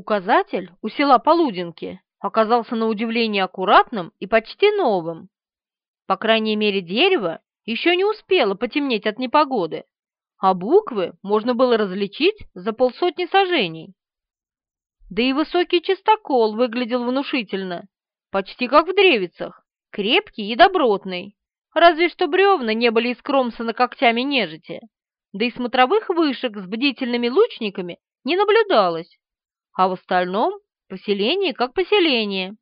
Указатель у села Полудинки оказался на удивление аккуратным и почти новым. По крайней мере, дерево еще не успело потемнеть от непогоды, а буквы можно было различить за полсотни сажений. Да и высокий чистокол выглядел внушительно, почти как в древицах, крепкий и добротный, разве что бревна не были искромсаны когтями нежити, да и смотровых вышек с бдительными лучниками не наблюдалось, а в остальном поселение как поселение.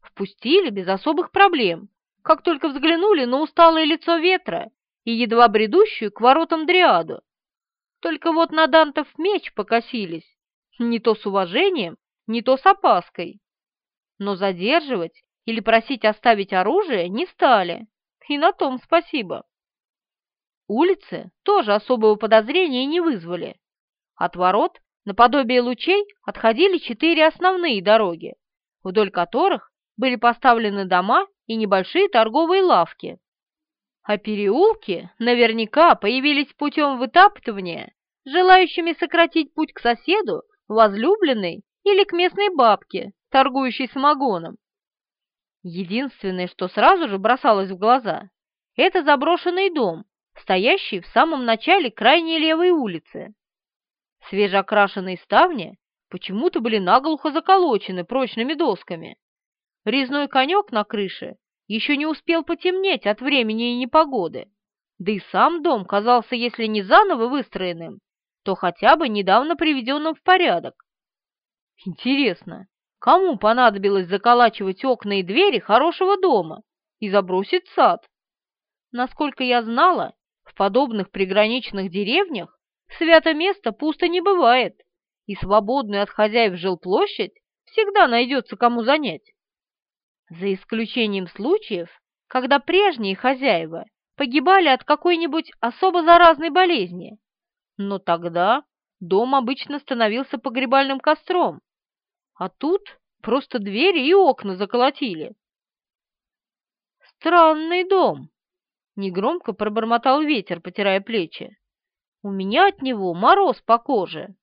Впустили без особых проблем, как только взглянули на усталое лицо ветра и едва бредущую к воротам дриаду. Только вот на Дантов меч покосились, не то с уважением, не то с опаской. Но задерживать или просить оставить оружие не стали, и на том спасибо. Улицы тоже особого подозрения не вызвали. От ворот наподобие лучей отходили четыре основные дороги, вдоль которых были поставлены дома и небольшие торговые лавки. А переулки наверняка появились путем вытаптывания, желающими сократить путь к соседу, возлюбленной или к местной бабке, торгующей самогоном. Единственное, что сразу же бросалось в глаза, это заброшенный дом, стоящий в самом начале крайней левой улицы. Свежеокрашенные ставни почему-то были наглухо заколочены прочными досками. Резной конек на крыше еще не успел потемнеть от времени и непогоды, да и сам дом казался, если не заново выстроенным, то хотя бы недавно приведенным в порядок. Интересно, кому понадобилось заколачивать окна и двери хорошего дома и забросить сад? Насколько я знала, в подобных приграничных деревнях свято место пусто не бывает, и свободную от хозяев жилплощадь всегда найдется кому занять за исключением случаев, когда прежние хозяева погибали от какой-нибудь особо заразной болезни. Но тогда дом обычно становился погребальным костром, а тут просто двери и окна заколотили. «Странный дом», — негромко пробормотал ветер, потирая плечи. «У меня от него мороз по коже».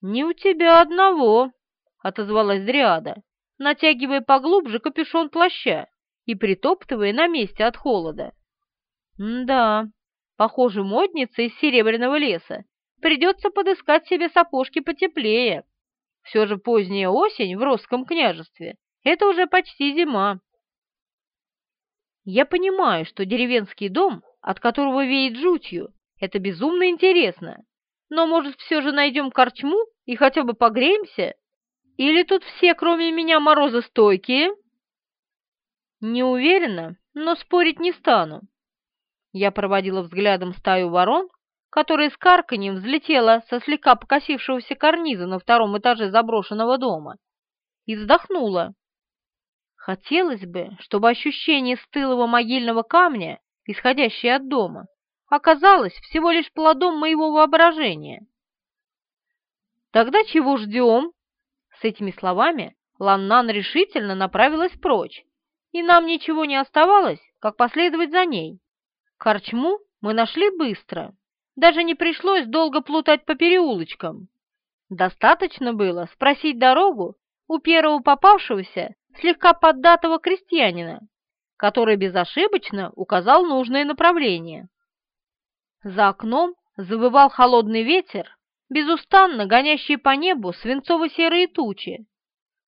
«Не у тебя одного», — отозвалась Дриада натягивая поглубже капюшон плаща и притоптывая на месте от холода. да, похоже, модница из серебряного леса придется подыскать себе сапожки потеплее. Все же поздняя осень в Росском княжестве — это уже почти зима. Я понимаю, что деревенский дом, от которого веет жутью, это безумно интересно, но, может, все же найдем корчму и хотя бы погреемся? Или тут все, кроме меня, морозостойкие?» «Не уверена, но спорить не стану». Я проводила взглядом стаю ворон, которая с карканьем взлетела со слегка покосившегося карниза на втором этаже заброшенного дома, и вздохнула. Хотелось бы, чтобы ощущение стылого могильного камня, исходящее от дома, оказалось всего лишь плодом моего воображения. «Тогда чего ждем?» С этими словами Ланнан решительно направилась прочь, и нам ничего не оставалось, как последовать за ней. Корчму мы нашли быстро, даже не пришлось долго плутать по переулочкам. Достаточно было спросить дорогу у первого попавшегося, слегка поддатого крестьянина, который безошибочно указал нужное направление. За окном завывал холодный ветер, безустанно гонящие по небу свинцово-серые тучи.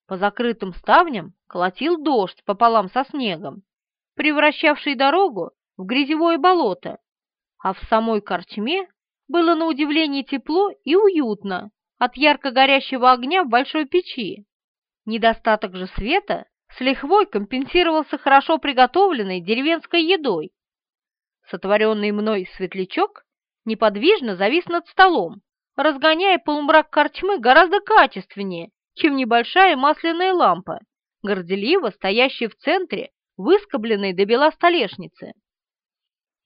По закрытым ставням колотил дождь пополам со снегом, превращавший дорогу в грязевое болото, а в самой корчме было на удивление тепло и уютно от ярко горящего огня в большой печи. Недостаток же света с лихвой компенсировался хорошо приготовленной деревенской едой. Сотворенный мной светлячок неподвижно завис над столом, разгоняя полумрак корчмы гораздо качественнее, чем небольшая масляная лампа, горделиво стоящая в центре выскобленной до бела столешницы.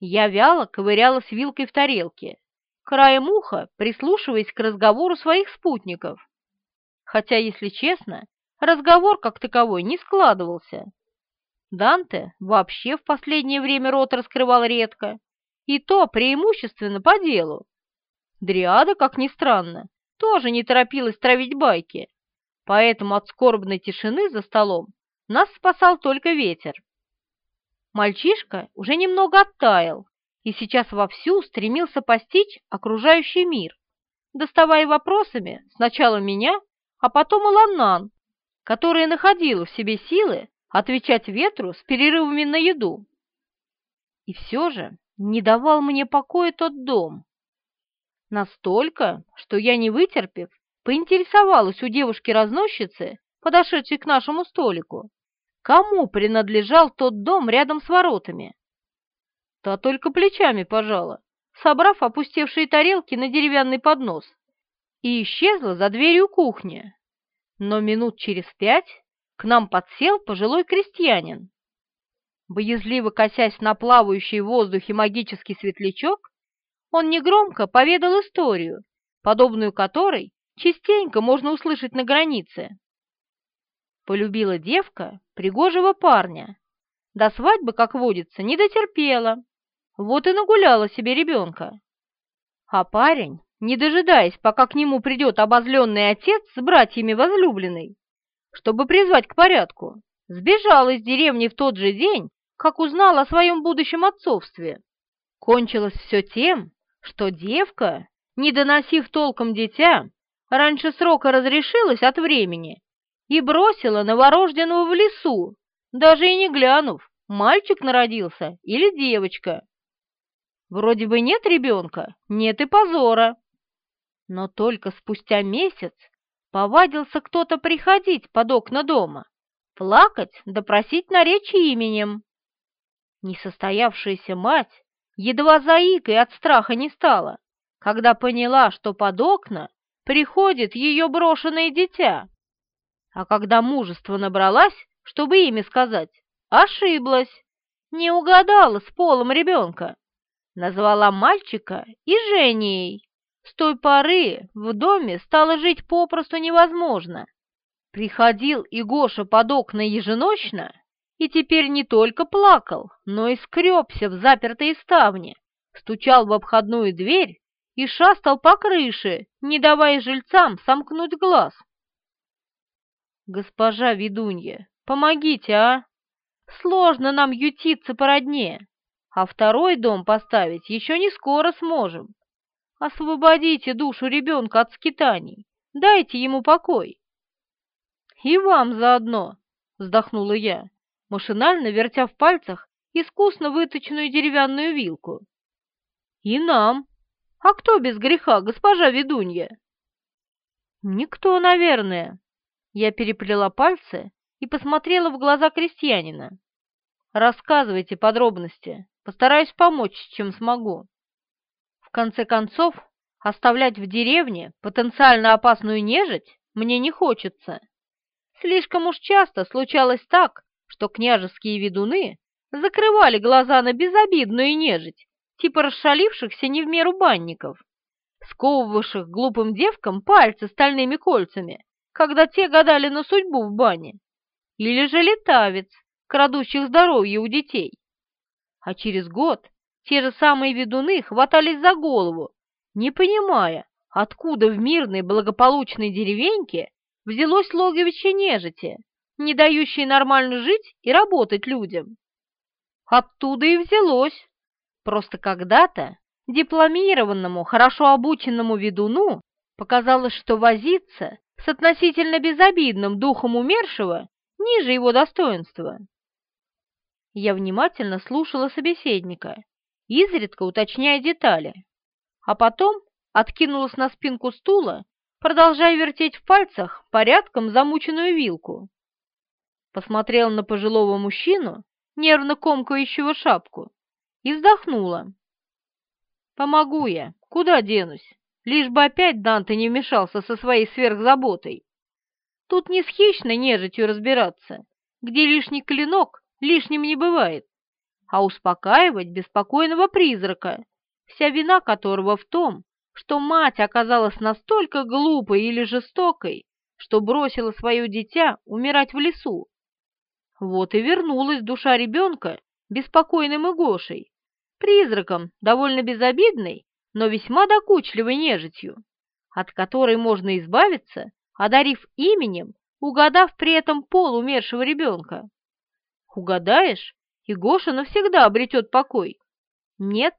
Я вяло ковырялась вилкой в тарелке, краем уха прислушиваясь к разговору своих спутников. Хотя, если честно, разговор как таковой не складывался. Данте вообще в последнее время рот раскрывал редко, и то преимущественно по делу. Дриада, как ни странно, тоже не торопилась травить байки, поэтому от скорбной тишины за столом нас спасал только ветер. Мальчишка уже немного оттаял и сейчас вовсю стремился постичь окружающий мир, доставая вопросами сначала меня, а потом и Ланнан, которая находила в себе силы отвечать ветру с перерывами на еду. И все же не давал мне покоя тот дом. Настолько, что я, не вытерпев, поинтересовалась у девушки-разносчицы, подошедшей к нашему столику, кому принадлежал тот дом рядом с воротами. Та только плечами пожала, собрав опустевшие тарелки на деревянный поднос, и исчезла за дверью кухни. Но минут через пять к нам подсел пожилой крестьянин. Боязливо косясь на плавающий в воздухе магический светлячок, он негромко поведал историю, подобную которой частенько можно услышать на границе. Полюбила девка пригожего парня. До свадьбы, как водится, не дотерпела. Вот и нагуляла себе ребенка. А парень, не дожидаясь, пока к нему придет обозленный отец с братьями возлюбленной, чтобы призвать к порядку, сбежал из деревни в тот же день, как узнал о своем будущем отцовстве. Кончилось все тем, что девка, не доносив толком дитя, раньше срока разрешилась от времени и бросила новорожденного в лесу, даже и не глянув, мальчик народился или девочка. Вроде бы нет ребенка, нет и позора. Но только спустя месяц повадился кто-то приходить под окна дома, плакать да просить наречь именем. Несостоявшаяся мать едва заикой от страха не стала, когда поняла, что под окна приходит ее брошенное дитя. А когда мужество набралась, чтобы имя сказать, ошиблась, не угадала с полом ребенка, назвала мальчика и Женей. С той поры в доме стало жить попросту невозможно. Приходил и Гоша под окна еженочно, и теперь не только плакал, но и скребся в запертые ставни, стучал в обходную дверь и шастал по крыше, не давая жильцам сомкнуть глаз. «Госпожа ведунья, помогите, а? Сложно нам ютиться по родне, а второй дом поставить еще не скоро сможем. Освободите душу ребенка от скитаний, дайте ему покой». «И вам заодно», — вздохнула я машинально вертя в пальцах искусно выточенную деревянную вилку. «И нам. А кто без греха, госпожа ведунья?» «Никто, наверное». Я переплела пальцы и посмотрела в глаза крестьянина. «Рассказывайте подробности, постараюсь помочь, чем смогу». Конце концов, оставлять в деревне потенциально опасную нежить мне не хочется. Слишком уж часто случалось так, что княжеские ведуны закрывали глаза на безобидную нежить, типа расшалившихся не в меру банников, сковывавших глупым девкам пальцы стальными кольцами, когда те гадали на судьбу в бане, или же летавец, крадущих здоровье у детей. А через год те же самые ведуны хватались за голову, не понимая, откуда в мирной благополучной деревеньке взялось логовище нежити, не дающие нормально жить и работать людям. Оттуда и взялось. Просто когда-то дипломированному, хорошо обученному ведуну показалось, что возиться с относительно безобидным духом умершего ниже его достоинства. Я внимательно слушала собеседника, изредка уточняя детали, а потом откинулась на спинку стула, продолжая вертеть в пальцах порядком замученную вилку посмотрела на пожилого мужчину, нервно комкающего шапку, и вздохнула. «Помогу я, куда денусь, лишь бы опять Данте не вмешался со своей сверхзаботой. Тут не с хищной нежитью разбираться, где лишний клинок лишним не бывает, а успокаивать беспокойного призрака, вся вина которого в том, что мать оказалась настолько глупой или жестокой, что бросила свое дитя умирать в лесу, вот и вернулась душа ребенка беспокойным и призраком, довольно безобидной, но весьма докучливой нежитью, от которой можно избавиться, одарив именем, угадав при этом пол умершего ребенка. Угадаешь, и Гоша навсегда обретет покой. Нет,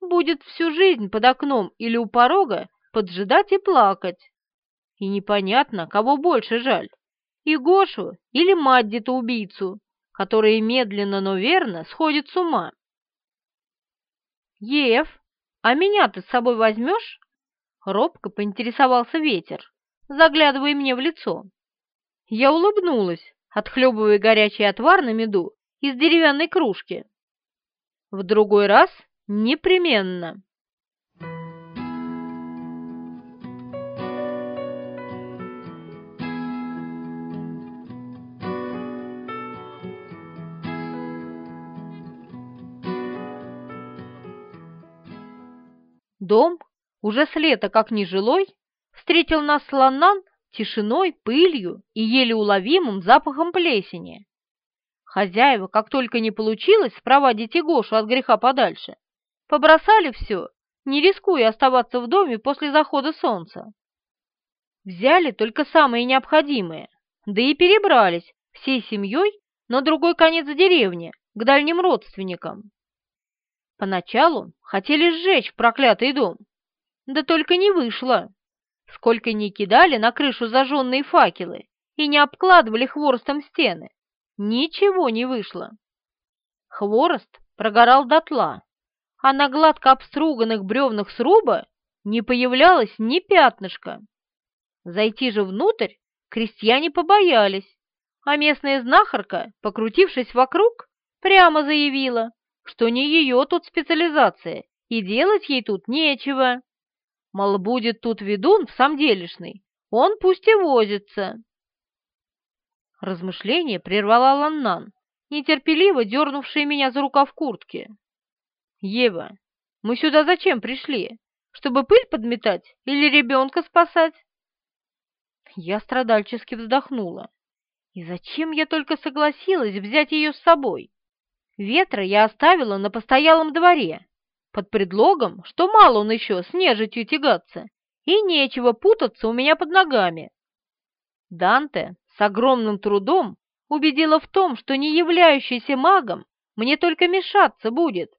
будет всю жизнь под окном или у порога поджидать и плакать. И непонятно, кого больше жаль, и Гошу или мать убийцу, которая медленно, но верно сходит с ума. «Ев, а меня ты с собой возьмешь?» Робко поинтересовался ветер, заглядывая мне в лицо. Я улыбнулась, отхлебывая горячий отвар на меду из деревянной кружки. В другой раз непременно. Дом, уже с лета как нежилой, встретил нас слонан тишиной, пылью и еле уловимым запахом плесени. Хозяева, как только не получилось спровадить Игошу от греха подальше, побросали все, не рискуя оставаться в доме после захода солнца. Взяли только самое необходимое, да и перебрались всей семьей на другой конец деревни, к дальним родственникам. Поначалу хотели сжечь проклятый дом, да только не вышло. Сколько ни кидали на крышу зажженные факелы и не обкладывали хворостом стены, ничего не вышло. Хворост прогорал дотла, а на гладко обструганных бревнах сруба не появлялось ни пятнышка. Зайти же внутрь крестьяне побоялись, а местная знахарка, покрутившись вокруг, прямо заявила, что не ее тут специализация, и делать ей тут нечего. Мол, будет тут ведун в самом делешный, он пусть и возится. Размышление прервала Ланнан, нетерпеливо дернувшая меня за рукав куртки. «Ева, мы сюда зачем пришли? Чтобы пыль подметать или ребенка спасать?» Я страдальчески вздохнула. И зачем я только согласилась взять ее с собой? Ветра я оставила на постоялом дворе, под предлогом, что мало он еще с нежитью тягаться, и нечего путаться у меня под ногами. Данте огромным трудом убедила в том, что не являющийся магом мне только мешаться будет.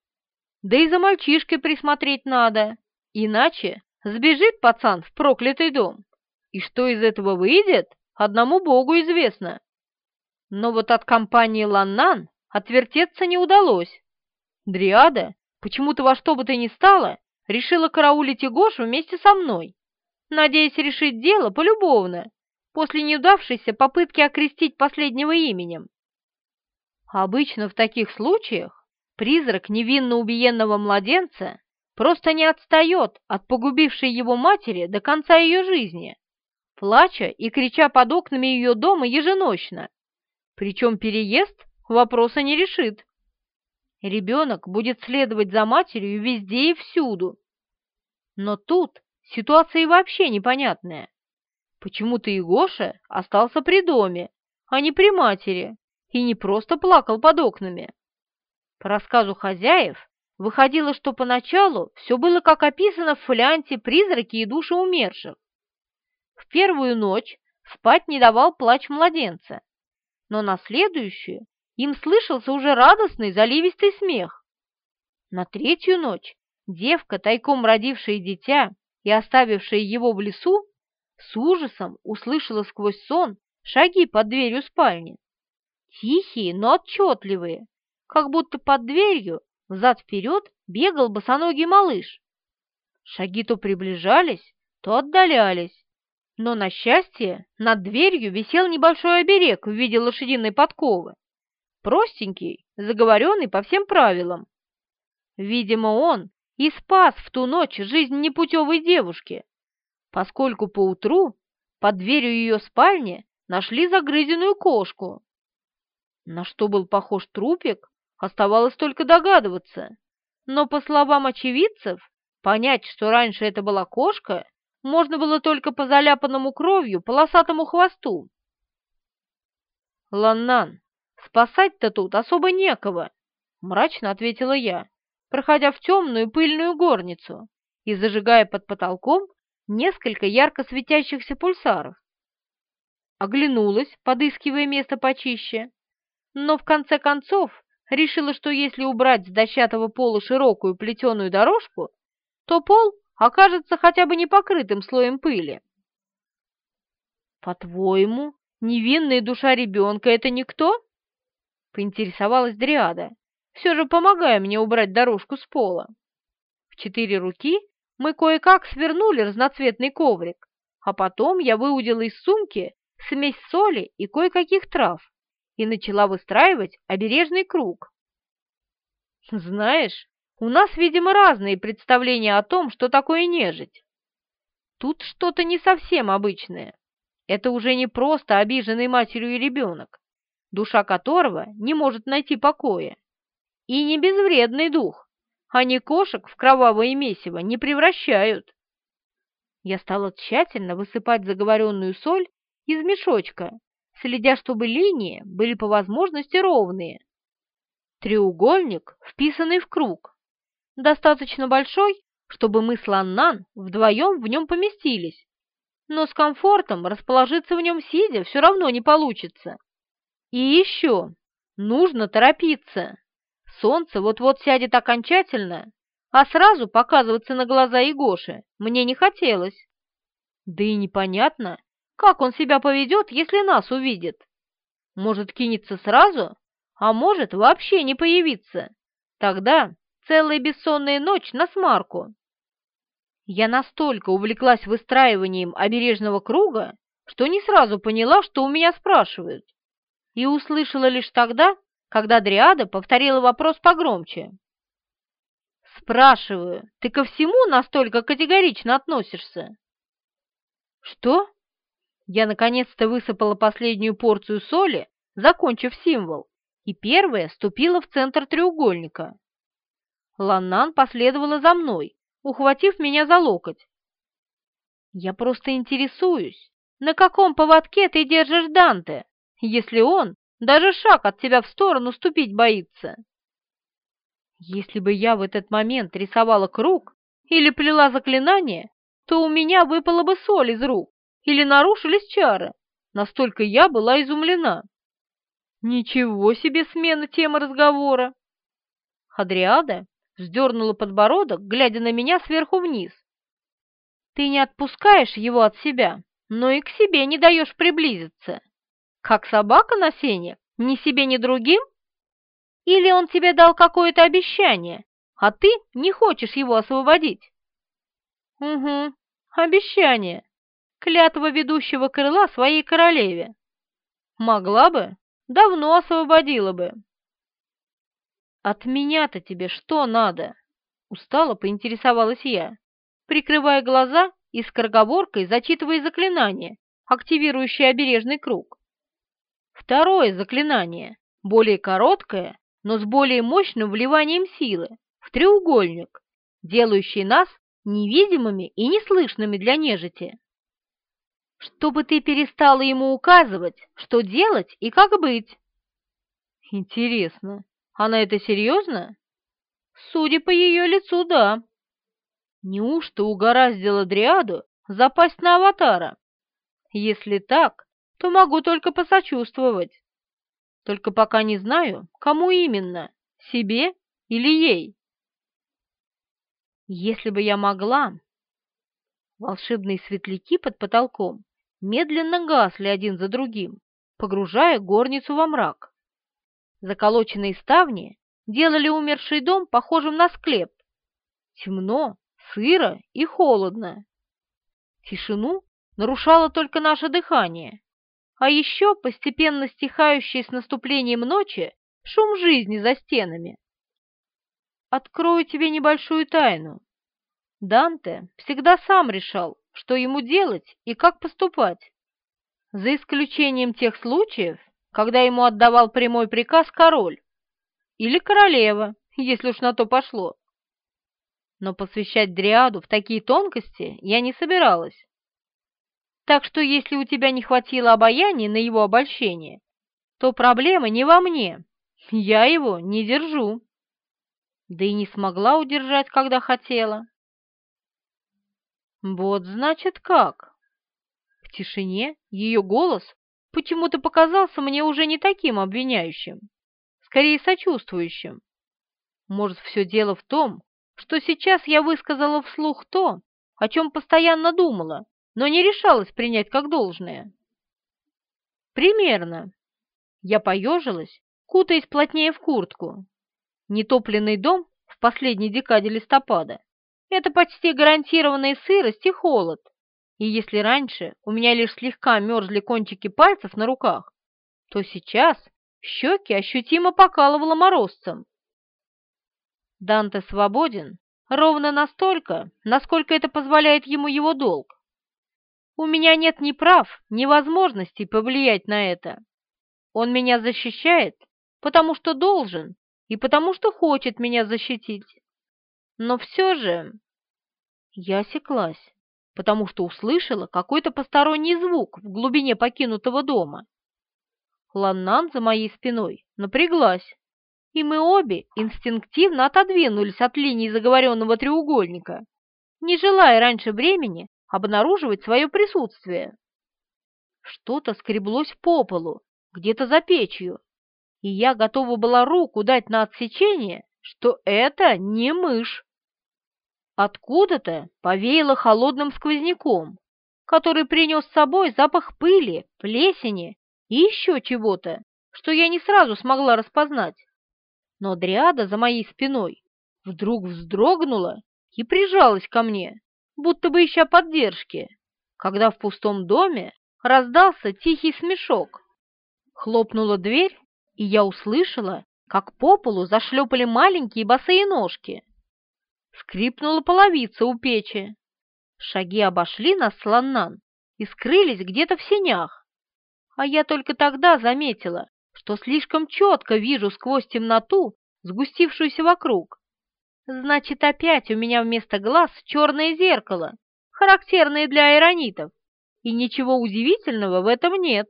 Да и за мальчишкой присмотреть надо, иначе сбежит пацан в проклятый дом. И что из этого выйдет, одному богу известно. Но вот от компании Ланнан отвертеться не удалось. Дриада почему-то во что бы то ни стало решила караулить Егошу вместе со мной, надеясь решить дело полюбовно, после неудавшейся попытки окрестить последнего именем. Обычно в таких случаях призрак невинно убиенного младенца просто не отстает от погубившей его матери до конца ее жизни, плача и крича под окнами ее дома еженочно. Причем переезд вопроса не решит. Ребенок будет следовать за матерью везде и всюду. Но тут ситуация вообще непонятная. Почему-то Егоша остался при доме, а не при матери, и не просто плакал под окнами. По рассказу хозяев, выходило, что поначалу все было как описано в фолианте «Призраки и души умерших». В первую ночь спать не давал плач младенца, но на следующую им слышался уже радостный заливистый смех. На третью ночь девка, тайком родившая дитя и оставившая его в лесу, с ужасом услышала сквозь сон шаги под дверью спальни. Тихие, но отчетливые, как будто под дверью взад-вперед бегал босоногий малыш. Шаги то приближались, то отдалялись, но, на счастье, над дверью висел небольшой оберег в виде лошадиной подковы. Простенький, заговоренный по всем правилам. Видимо, он и спас в ту ночь жизнь непутевой девушки, поскольку поутру под дверью ее спальни нашли загрызенную кошку. На что был похож трупик, оставалось только догадываться, но, по словам очевидцев, понять, что раньше это была кошка, можно было только по заляпанному кровью полосатому хвосту. «Ланнан, спасать-то тут особо некого», — мрачно ответила я, проходя в темную пыльную горницу и зажигая под потолком несколько ярко светящихся пульсаров. Оглянулась, подыскивая место почище, но в конце концов решила, что если убрать с дощатого пола широкую плетеную дорожку, то пол окажется хотя бы не покрытым слоем пыли. «По-твоему, невинная душа ребенка — это никто?» — поинтересовалась Дриада, все же помогая мне убрать дорожку с пола. В четыре руки мы кое-как свернули разноцветный коврик, а потом я выудила из сумки смесь соли и кое-каких трав и начала выстраивать обережный круг. Знаешь, у нас, видимо, разные представления о том, что такое нежить. Тут что-то не совсем обычное. Это уже не просто обиженный матерью и ребенок, душа которого не может найти покоя. И не безвредный дух. Они кошек в кровавое месиво не превращают. Я стала тщательно высыпать заговоренную соль из мешочка, следя, чтобы линии были по возможности ровные. Треугольник, вписанный в круг, достаточно большой, чтобы мы с Ланнан вдвоем в нем поместились, но с комфортом расположиться в нем сидя все равно не получится. И еще нужно торопиться. Солнце вот-вот сядет окончательно, а сразу показываться на глаза Егоши мне не хотелось. Да и непонятно, как он себя поведет, если нас увидит. Может, кинется сразу, а может, вообще не появиться. Тогда целая бессонная ночь на смарку. Я настолько увлеклась выстраиванием обережного круга, что не сразу поняла, что у меня спрашивают, и услышала лишь тогда, когда Дриада повторила вопрос погромче. «Спрашиваю, ты ко всему настолько категорично относишься?» «Что?» Я наконец-то высыпала последнюю порцию соли, закончив символ, и первая ступила в центр треугольника. Ланнан последовала за мной, ухватив меня за локоть. «Я просто интересуюсь, на каком поводке ты держишь Данте, если он даже шаг от тебя в сторону ступить боится?» Если бы я в этот момент рисовала круг или плела заклинание, то у меня выпало бы соль из рук или нарушились чары. Настолько я была изумлена. Ничего себе смена темы разговора! Адриада вздернула подбородок, глядя на меня сверху вниз. Ты не отпускаешь его от себя, но и к себе не даешь приблизиться. Как собака на сене, ни себе, ни другим? Или он тебе дал какое-то обещание, а ты не хочешь его освободить? Угу, обещание клятва ведущего крыла своей королеве. Могла бы, давно освободила бы. От меня-то тебе что надо? Устало поинтересовалась я, прикрывая глаза и скороговоркой зачитывая заклинание, активирующее обережный круг. Второе заклинание, более короткое, но с более мощным вливанием силы, в треугольник, делающий нас невидимыми и неслышными для нежити чтобы ты перестала ему указывать, что делать и как быть. Интересно, она это серьезно? Судя по ее лицу, да. Неужто угораздило Дриаду запасть на аватара? Если так, то могу только посочувствовать. Только пока не знаю, кому именно, себе или ей. Если бы я могла... Волшебные светляки под потолком медленно гасли один за другим, погружая горницу во мрак. Заколоченные ставни делали умерший дом похожим на склеп. Темно, сыро и холодно. Тишину нарушало только наше дыхание, а еще постепенно стихающий с наступлением ночи шум жизни за стенами. Открою тебе небольшую тайну. Данте всегда сам решал, что ему делать и как поступать, за исключением тех случаев, когда ему отдавал прямой приказ король или королева, если уж на то пошло. Но посвящать Дриаду в такие тонкости я не собиралась. Так что если у тебя не хватило обаяния на его обольщение, то проблема не во мне, я его не держу. Да и не смогла удержать, когда хотела. Вот значит как. В тишине ее голос почему-то показался мне уже не таким обвиняющим, скорее сочувствующим. Может, все дело в том, что сейчас я высказала вслух то, о чем постоянно думала, но не решалась принять как должное. Примерно. Я поежилась, кутаясь плотнее в куртку. Нетопленный дом в последней декаде листопада — это почти гарантированная сырость и холод. И если раньше у меня лишь слегка мерзли кончики пальцев на руках, то сейчас щеки ощутимо покалывало морозцем. Данте свободен ровно настолько, насколько это позволяет ему его долг. У меня нет ни прав, ни возможностей повлиять на это. Он меня защищает, потому что должен и потому что хочет меня защитить. Но все же я осеклась, потому что услышала какой-то посторонний звук в глубине покинутого дома. Ланнан за моей спиной напряглась, и мы обе инстинктивно отодвинулись от линии заговоренного треугольника, не желая раньше времени обнаруживать свое присутствие. Что-то скреблось по полу, где-то за печью, и я готова была руку дать на отсечение, что это не мышь. Откуда-то повеяло холодным сквозняком, который принес с собой запах пыли, плесени и еще чего-то, что я не сразу смогла распознать но Дриада за моей спиной вдруг вздрогнула и прижалась ко мне, будто бы ища поддержки, когда в пустом доме раздался тихий смешок. Хлопнула дверь, и я услышала, как по полу зашлепали маленькие босые ножки. Скрипнула половица у печи. Шаги обошли нас с и скрылись где-то в сенях. А я только тогда заметила, что слишком четко вижу сквозь темноту, сгустившуюся вокруг. Значит, опять у меня вместо глаз черное зеркало, характерное для аэронитов, и ничего удивительного в этом нет,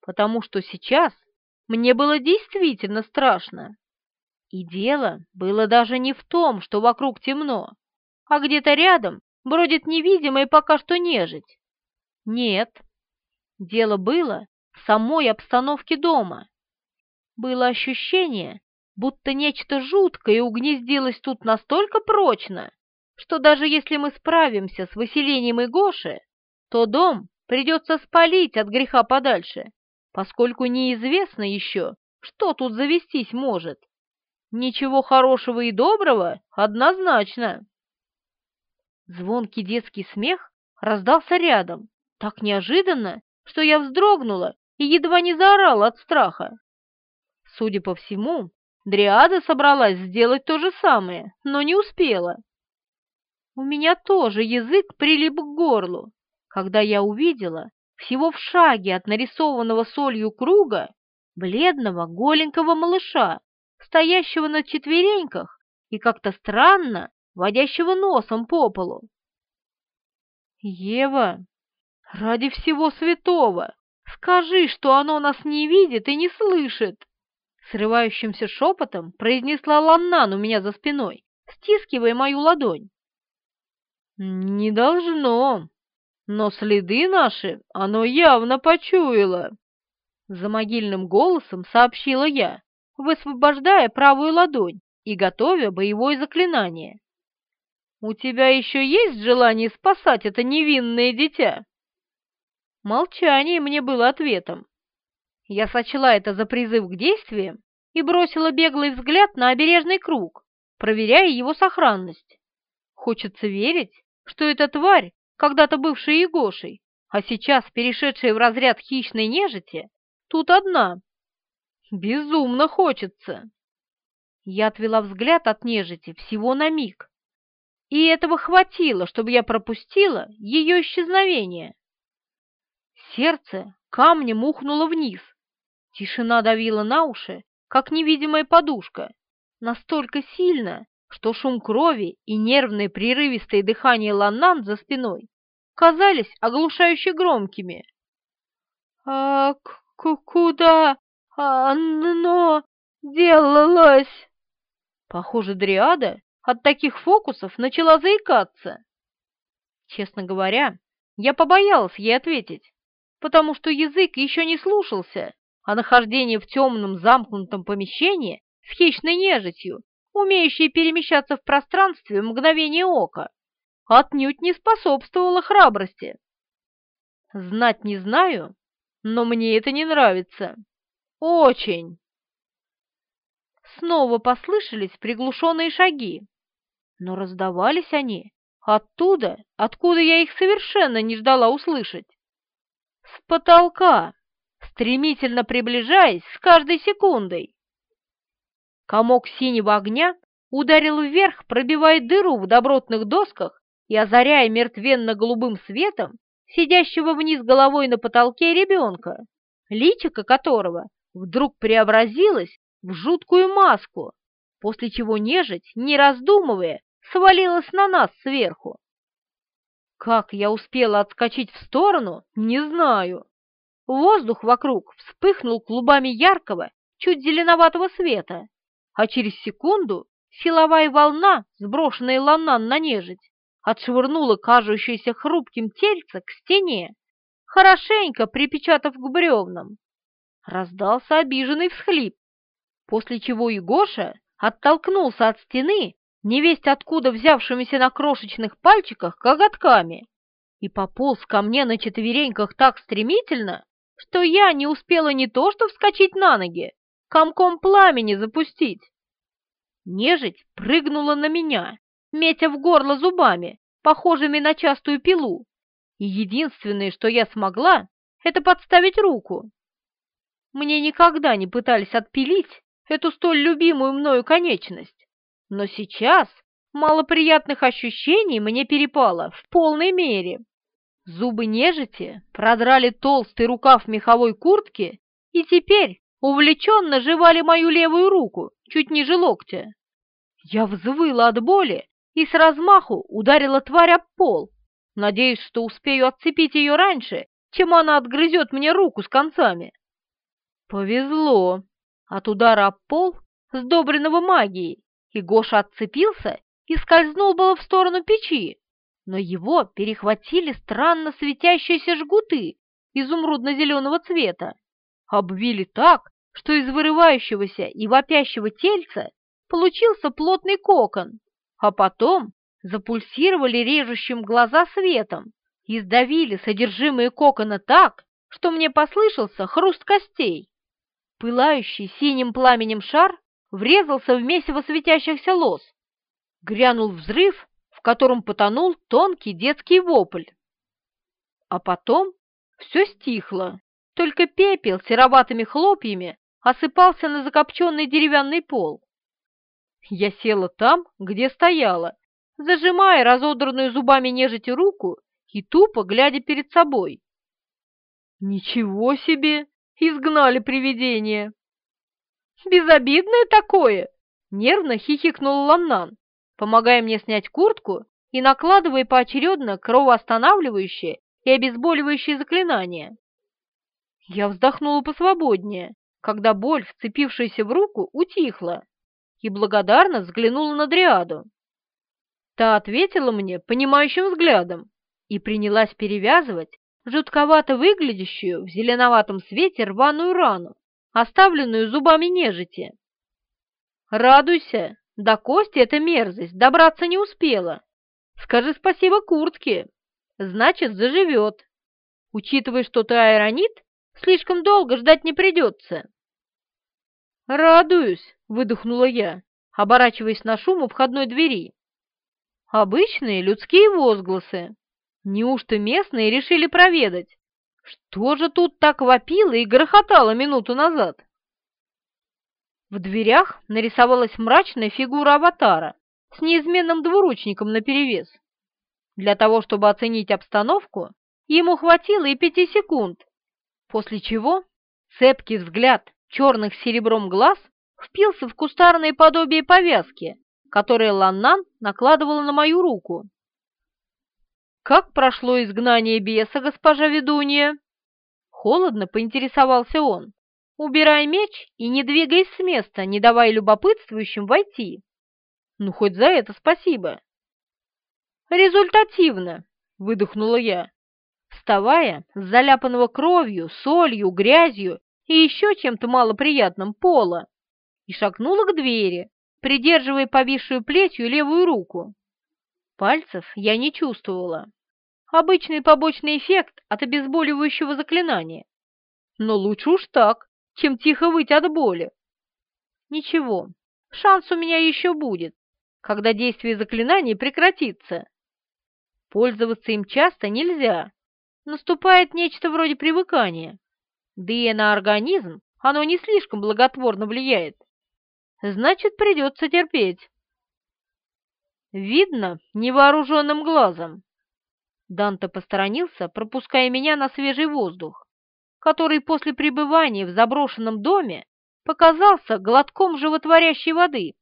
потому что сейчас мне было действительно страшно. И дело было даже не в том, что вокруг темно, а где-то рядом бродит невидимая пока что нежить. Нет, дело было самой обстановки дома. Было ощущение, будто нечто жуткое угнездилось тут настолько прочно, что даже если мы справимся с выселением Игоши, то дом придется спалить от греха подальше, поскольку неизвестно еще, что тут завестись может. Ничего хорошего и доброго однозначно. Звонкий детский смех раздался рядом, так неожиданно, что я вздрогнула и едва не заорала от страха. Судя по всему, Дриада собралась сделать то же самое, но не успела. У меня тоже язык прилип к горлу, когда я увидела всего в шаге от нарисованного солью круга бледного голенького малыша, стоящего на четвереньках и как-то странно водящего носом по полу. «Ева, ради всего святого, Скажи, что оно нас не видит и не слышит!» Срывающимся шепотом произнесла Ланнан у меня за спиной, стискивая мою ладонь. «Не должно, но следы наши оно явно почуяло!» За могильным голосом сообщила я, высвобождая правую ладонь и готовя боевое заклинание. «У тебя еще есть желание спасать это невинное дитя?» Молчание мне было ответом. Я сочла это за призыв к действиям и бросила беглый взгляд на обережный круг, проверяя его сохранность. Хочется верить, что эта тварь, когда-то бывшая Егошей, а сейчас перешедшая в разряд хищной нежити, тут одна. Безумно хочется. Я отвела взгляд от нежити всего на миг, и этого хватило, чтобы я пропустила ее исчезновение. Сердце камнем ухнуло вниз. Тишина давила на уши, как невидимая подушка, настолько сильно, что шум крови и нервное прерывистое дыхание Ланнан за спиной казались оглушающе громкими. «А куда оно делалось?» Похоже, Дриада от таких фокусов начала заикаться. Честно говоря, я побоялась ей ответить, потому что язык еще не слушался, а нахождение в темном замкнутом помещении с хищной нежитью, умеющей перемещаться в пространстве в мгновение ока, отнюдь не способствовало храбрости. Знать не знаю, но мне это не нравится. Очень. Снова послышались приглушенные шаги, но раздавались они оттуда, откуда я их совершенно не ждала услышать. С потолка, стремительно приближаясь с каждой секундой. Комок синего огня ударил вверх, пробивая дыру в добротных досках и озаряя мертвенно-голубым светом сидящего вниз головой на потолке ребенка, личико которого вдруг преобразилось в жуткую маску, после чего нежить, не раздумывая, свалилась на нас сверху. Как я успела отскочить в сторону, не знаю. Воздух вокруг вспыхнул клубами яркого, чуть зеленоватого света, а через секунду силовая волна, сброшенная ланан на нежить, отшвырнула кажущееся хрупким тельце к стене, хорошенько припечатав к бревнам. Раздался обиженный всхлип, после чего Егоша оттолкнулся от стены, невесть откуда взявшимися на крошечных пальчиках коготками, и пополз ко мне на четвереньках так стремительно, что я не успела не то что вскочить на ноги, комком пламени запустить. Нежить прыгнула на меня, метя в горло зубами, похожими на частую пилу, и единственное, что я смогла, это подставить руку. Мне никогда не пытались отпилить эту столь любимую мною конечность, но сейчас малоприятных ощущений мне перепало в полной мере. Зубы нежити продрали толстый рукав меховой куртки и теперь увлеченно жевали мою левую руку, чуть ниже локтя. Я взвыла от боли и с размаху ударила тварь об пол, надеясь, что успею отцепить ее раньше, чем она отгрызет мне руку с концами. Повезло. От удара об пол, сдобренного магией, и Гоша отцепился и скользнул было в сторону печи, но его перехватили странно светящиеся жгуты изумрудно-зеленого цвета, обвили так, что из вырывающегося и вопящего тельца получился плотный кокон, а потом запульсировали режущим глаза светом и сдавили содержимое кокона так, что мне послышался хруст костей. Пылающий синим пламенем шар врезался в месиво светящихся лос. Грянул взрыв, в котором потонул тонкий детский вопль. А потом все стихло, только пепел сероватыми хлопьями осыпался на закопченный деревянный пол. Я села там, где стояла, зажимая разодранную зубами нежити руку и тупо глядя перед собой. «Ничего себе! Изгнали привидение!» «Безобидное такое!» — нервно хихикнул Ланнан, помогая мне снять куртку и накладывая поочередно кровоостанавливающее и обезболивающее заклинание. Я вздохнула посвободнее, когда боль, вцепившаяся в руку, утихла, и благодарно взглянула на Дриаду. Та ответила мне понимающим взглядом и принялась перевязывать жутковато выглядящую в зеленоватом свете рваную рану, оставленную зубами нежити. «Радуйся, до кости эта мерзость добраться не успела. Скажи спасибо куртке, значит, заживет. Учитывая, что ты аэронит, слишком долго ждать не придется». «Радуюсь», — выдохнула я, оборачиваясь на шум у входной двери. «Обычные людские возгласы. Неужто местные решили проведать, что же тут так вопило и грохотало минуту назад?» В дверях нарисовалась мрачная фигура аватара с неизменным двуручником наперевес. Для того, чтобы оценить обстановку, ему хватило и пяти секунд, после чего цепкий взгляд черных серебром глаз впился в кустарное подобие повязки, которое Ланнан накладывала на мою руку. «Как прошло изгнание беса, госпожа ведунья?» Холодно поинтересовался он, убирая меч и не двигаясь с места, не давая любопытствующим войти. «Ну, хоть за это спасибо!» «Результативно!» — выдохнула я, вставая с заляпанного кровью, солью, грязью и еще чем-то малоприятным пола, и шагнула к двери, придерживая повисшую плетью левую руку. Пальцев я не чувствовала. Обычный побочный эффект от обезболивающего заклинания. Но лучше уж так, чем тихо выть от боли. Ничего, шанс у меня еще будет, когда действие заклинаний прекратится. Пользоваться им часто нельзя. Наступает нечто вроде привыкания. Да и на организм оно не слишком благотворно влияет. Значит, придется терпеть. Видно невооруженным глазом. Данте посторонился, пропуская меня на свежий воздух, который после пребывания в заброшенном доме показался глотком животворящей воды.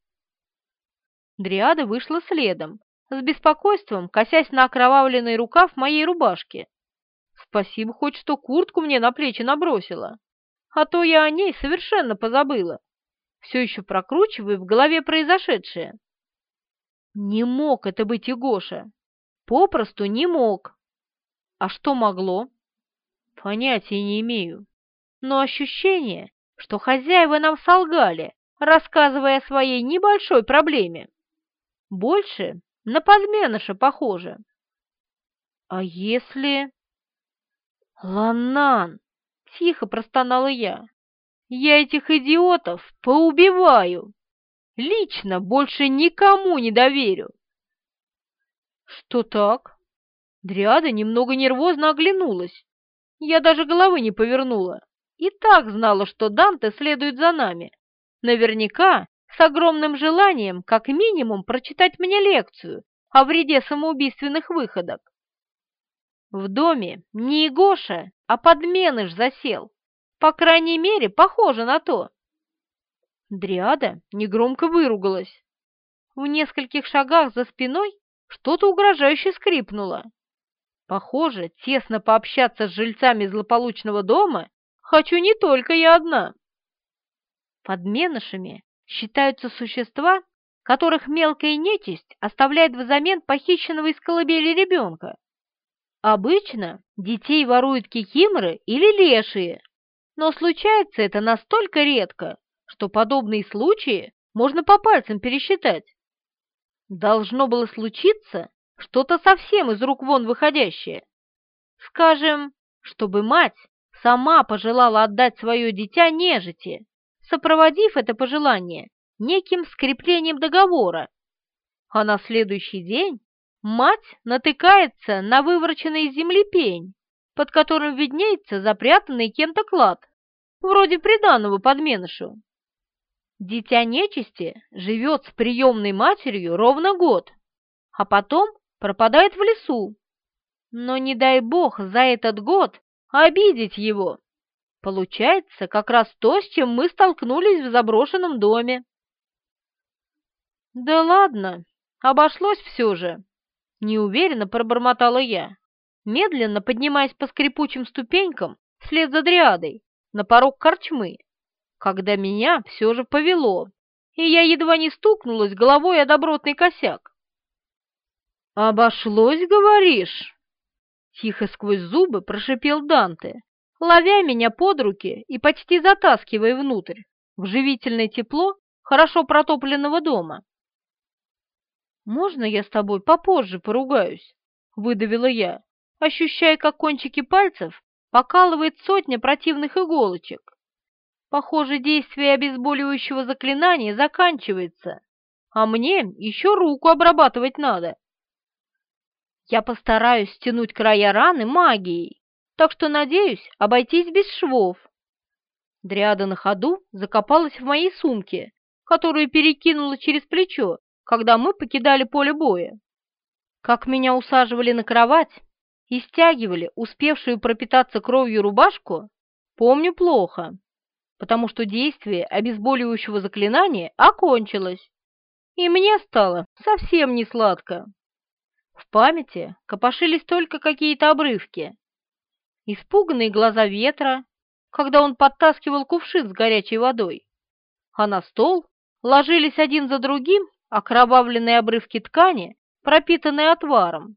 Дриада вышла следом, с беспокойством косясь на окровавленный рукав моей рубашки. Спасибо хоть что куртку мне на плечи набросила, а то я о ней совершенно позабыла, все еще прокручивая в голове произошедшее. Не мог это быть Игоша, попросту не мог. А что могло? Понятия не имею, но ощущение, что хозяева нам солгали, рассказывая о своей небольшой проблеме. Больше на подменыша похоже. А если... Ланнан! Тихо простонала я. Я этих идиотов поубиваю. Лично больше никому не доверю. Что так? Дриада немного нервозно оглянулась. Я даже головы не повернула. И так знала, что Данте следует за нами. Наверняка с огромным желанием, как минимум, прочитать мне лекцию о вреде самоубийственных выходок. В доме не Егоша, а подменыш засел. По крайней мере, похоже на то. Дриада негромко выругалась. В нескольких шагах за спиной что-то угрожающе скрипнуло. Похоже, тесно пообщаться с жильцами злополучного дома хочу не только я одна. Подменышами считаются существа, которых мелкая нечисть оставляет взамен похищенного из колыбели ребенка. Обычно детей воруют кикиморы или лешие, но случается это настолько редко, что подобные случаи можно по пальцам пересчитать. Должно было случиться что-то совсем из рук вон выходящее. Скажем, чтобы мать сама пожелала отдать свое дитя нежити, сопроводив это пожелание неким скреплением договора. А на следующий день мать натыкается на вывороченный из земли пень, под которым виднеется запрятанный кем-то клад, вроде приданного подменышу. Дитя нечисти живет с приемной матерью ровно год, а потом пропадает в лесу. Но не дай бог за этот год обидеть его. Получается как раз то, с чем мы столкнулись в заброшенном доме. Да ладно, обошлось все же. Неуверенно пробормотала я, медленно поднимаясь по скрипучим ступенькам вслед за дриадой на порог корчмы, когда меня все же повело, и я едва не стукнулась головой о добротный косяк. «Обошлось, говоришь?» Тихо сквозь зубы прошипел Данте, ловя меня под руки и почти затаскивая внутрь, в живительное тепло хорошо протопленного дома. «Можно я с тобой попозже поругаюсь?» — выдавила я, ощущая, как кончики пальцев покалывает сотня противных иголочек. Похоже, действие обезболивающего заклинания заканчивается, а мне еще руку обрабатывать надо. Я постараюсь стянуть края раны магией, так что надеюсь обойтись без швов. Дриада на ходу закопалась в моей сумке, которую перекинула через плечо, когда мы покидали поле боя. Как меня усаживали на кровать и стягивали успевшую пропитаться кровью рубашку, помню плохо, потому что действие обезболивающего заклинания окончилось, и мне стало совсем не сладко. В памяти копошились только какие-то обрывки, испуганные глаза ветра, когда он подтаскивал кувшин с горячей водой, а на стол ложились один за другим окровавленные обрывки ткани, пропитанные отваром.